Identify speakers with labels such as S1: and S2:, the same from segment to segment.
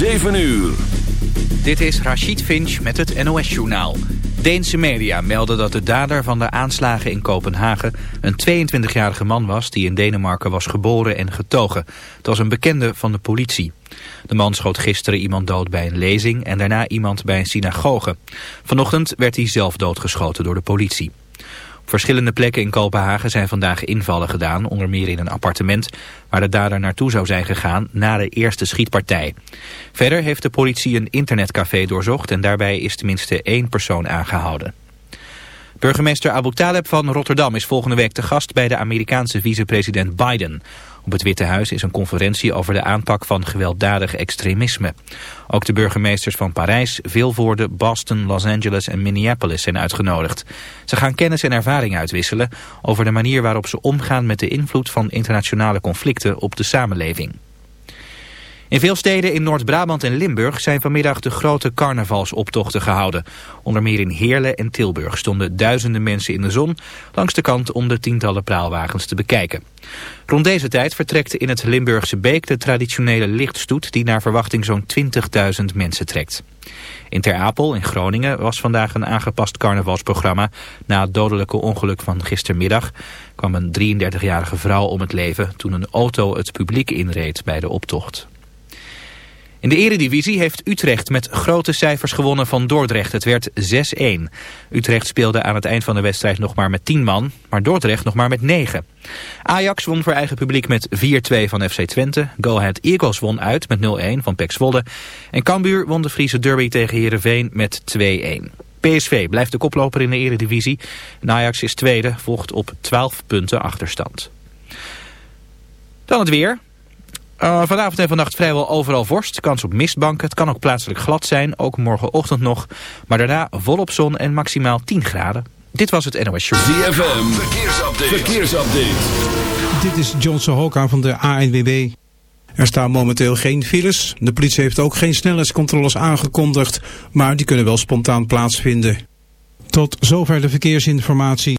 S1: 7 uur.
S2: Dit is Rachid Finch met het NOS-journaal. Deense media melden dat de dader van de aanslagen in Kopenhagen... een 22-jarige man was die in Denemarken was geboren en getogen. Het was een bekende van de politie. De man schoot gisteren iemand dood bij een lezing... en daarna iemand bij een synagoge. Vanochtend werd hij zelf doodgeschoten door de politie verschillende plekken in Kopenhagen zijn vandaag invallen gedaan, onder meer in een appartement waar de dader naartoe zou zijn gegaan na de eerste schietpartij. Verder heeft de politie een internetcafé doorzocht en daarbij is tenminste één persoon aangehouden. Burgemeester Abu Taleb van Rotterdam is volgende week te gast bij de Amerikaanse vicepresident Biden. Op het Witte Huis is een conferentie over de aanpak van gewelddadig extremisme. Ook de burgemeesters van Parijs, Vilvoorde, Boston, Los Angeles en Minneapolis zijn uitgenodigd. Ze gaan kennis en ervaring uitwisselen over de manier waarop ze omgaan met de invloed van internationale conflicten op de samenleving. In veel steden in Noord-Brabant en Limburg zijn vanmiddag de grote carnavalsoptochten gehouden. Onder meer in Heerlen en Tilburg stonden duizenden mensen in de zon langs de kant om de tientallen praalwagens te bekijken. Rond deze tijd vertrekt in het Limburgse Beek de traditionele lichtstoet die naar verwachting zo'n 20.000 mensen trekt. In Ter Apel in Groningen was vandaag een aangepast carnavalsprogramma. Na het dodelijke ongeluk van gistermiddag kwam een 33-jarige vrouw om het leven toen een auto het publiek inreed bij de optocht. In de eredivisie heeft Utrecht met grote cijfers gewonnen van Dordrecht. Het werd 6-1. Utrecht speelde aan het eind van de wedstrijd nog maar met 10 man, maar Dordrecht nog maar met 9. Ajax won voor eigen publiek met 4-2 van FC Twente. Go Ahead Eagles won uit met 0-1 van PEC Zwolle. En Cambuur won de Friese derby tegen Heerenveen met 2-1. PSV blijft de koploper in de eredivisie. En Ajax is tweede, volgt op 12 punten achterstand. Dan het weer. Uh, vanavond en vannacht vrijwel overal vorst. Kans op mistbanken. Het kan ook plaatselijk glad zijn. Ook morgenochtend nog. Maar daarna volop zon en maximaal 10 graden. Dit was het NOS Show.
S1: ZFM. Verkeersupdate. Verkeersupdate.
S3: Dit is John Sohoka van de ANWB. Er staan momenteel geen files. De politie heeft ook geen snelheidscontroles aangekondigd. Maar die kunnen wel spontaan plaatsvinden. Tot zover de verkeersinformatie.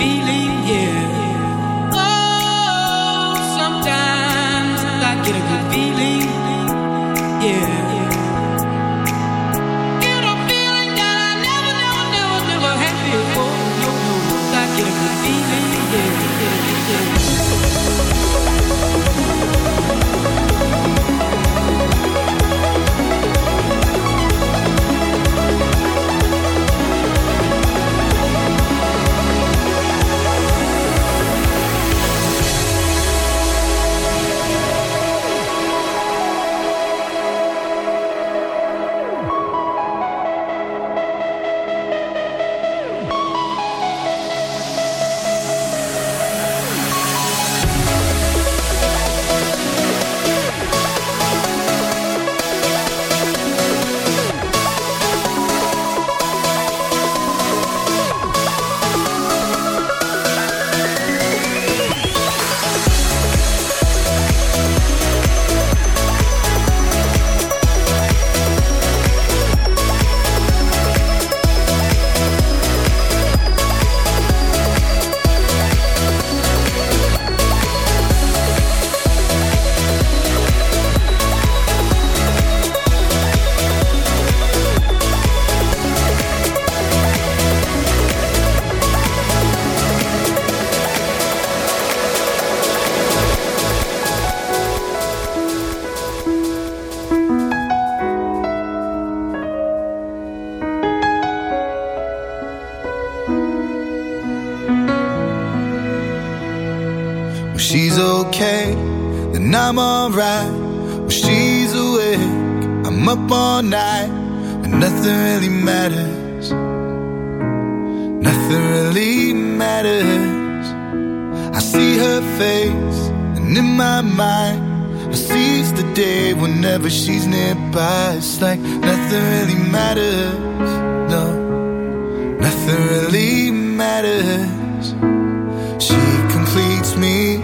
S4: Feeling.
S5: She's okay, then I'm alright. When she's awake, I'm up all night. And nothing really matters. Nothing really matters. I see her face, and in my mind, I seize the day whenever she's nearby. It's like nothing really matters. No, nothing really matters. She completes me,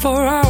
S6: for
S7: hours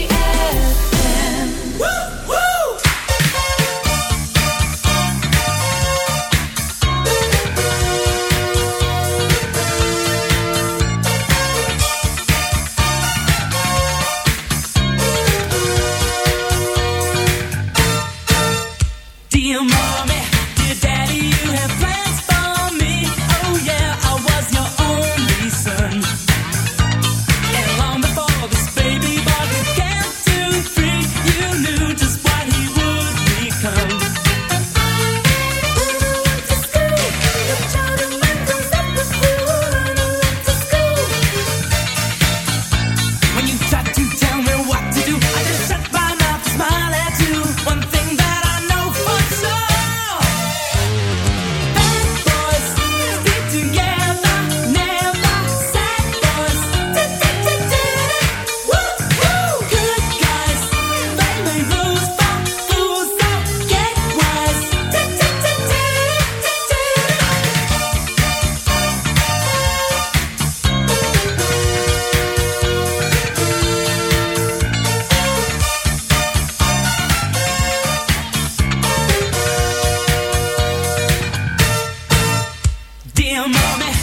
S8: feel, mommy.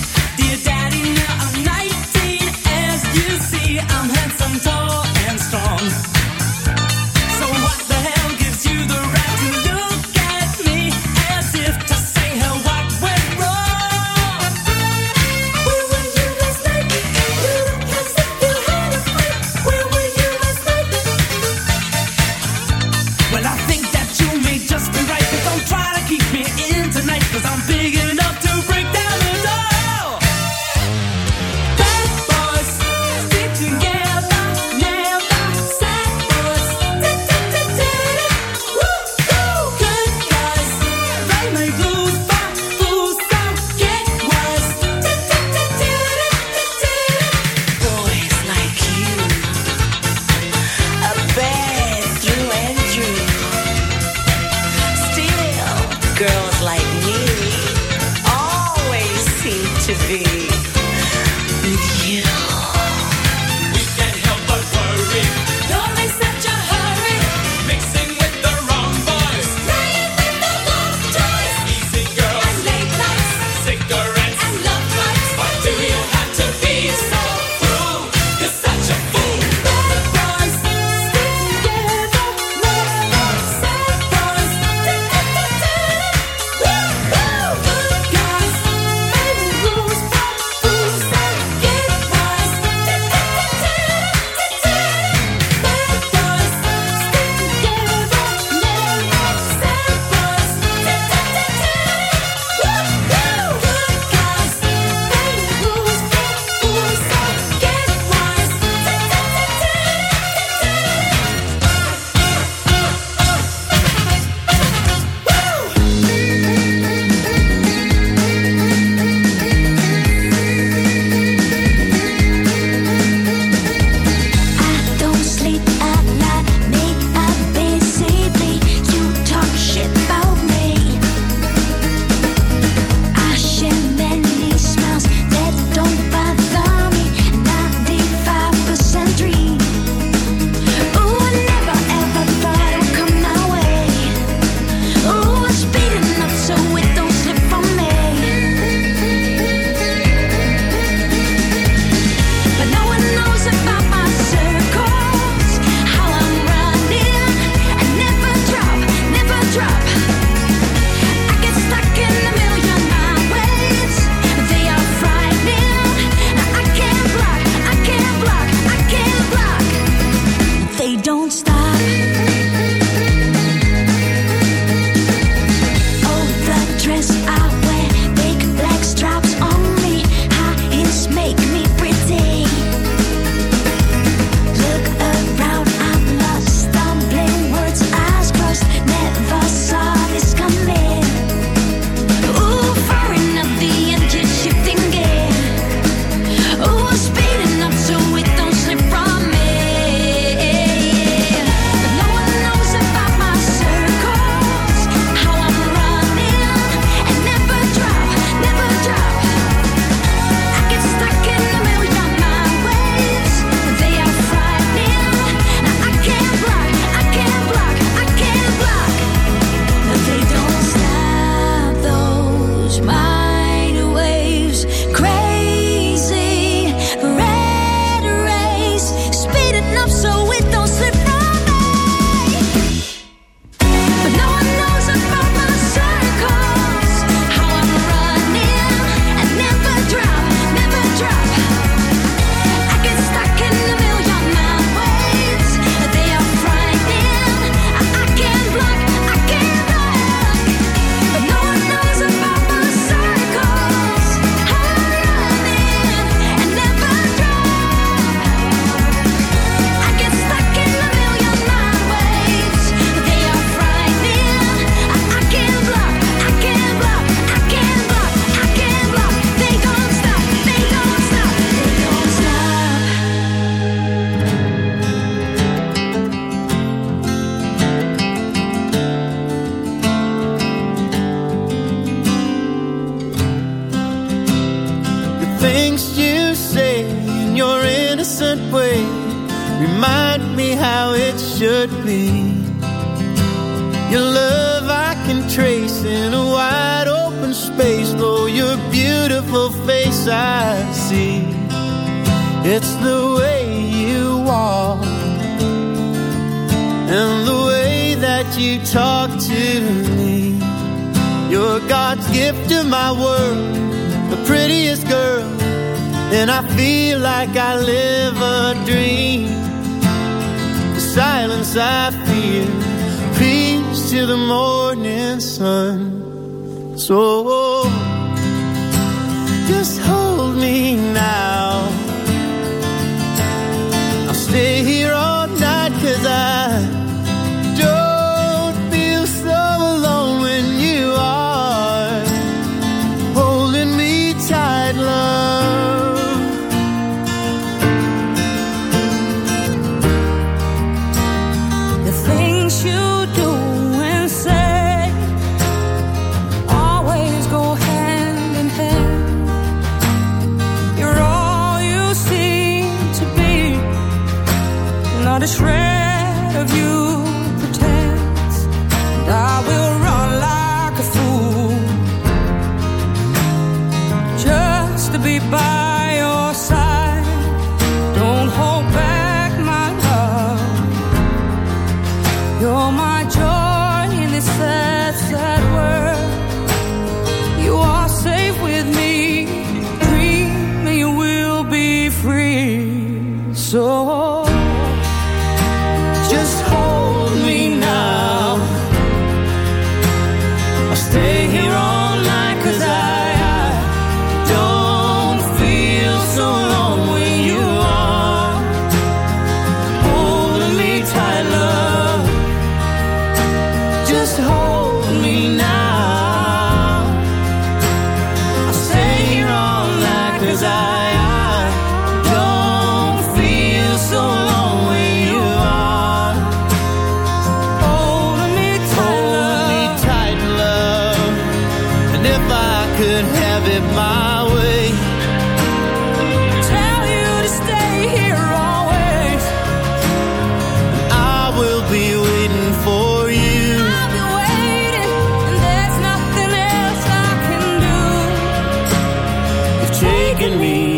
S8: taking me.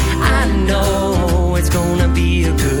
S9: I know it's gonna be a good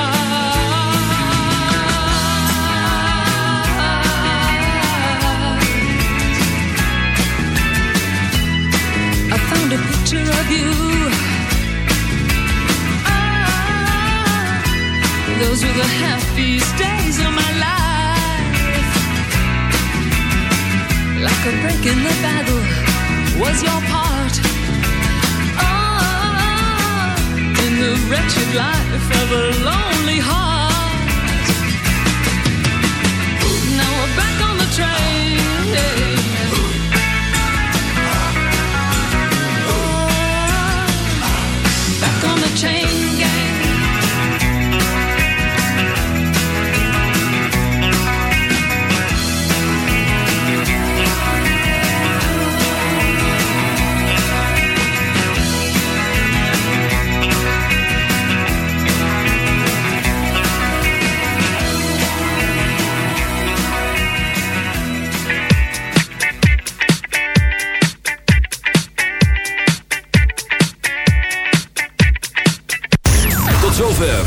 S4: Picture of you. Ah, those were the happiest days of my life. Like a break in the battle was your part. Ah, in the wretched life of a lonely heart.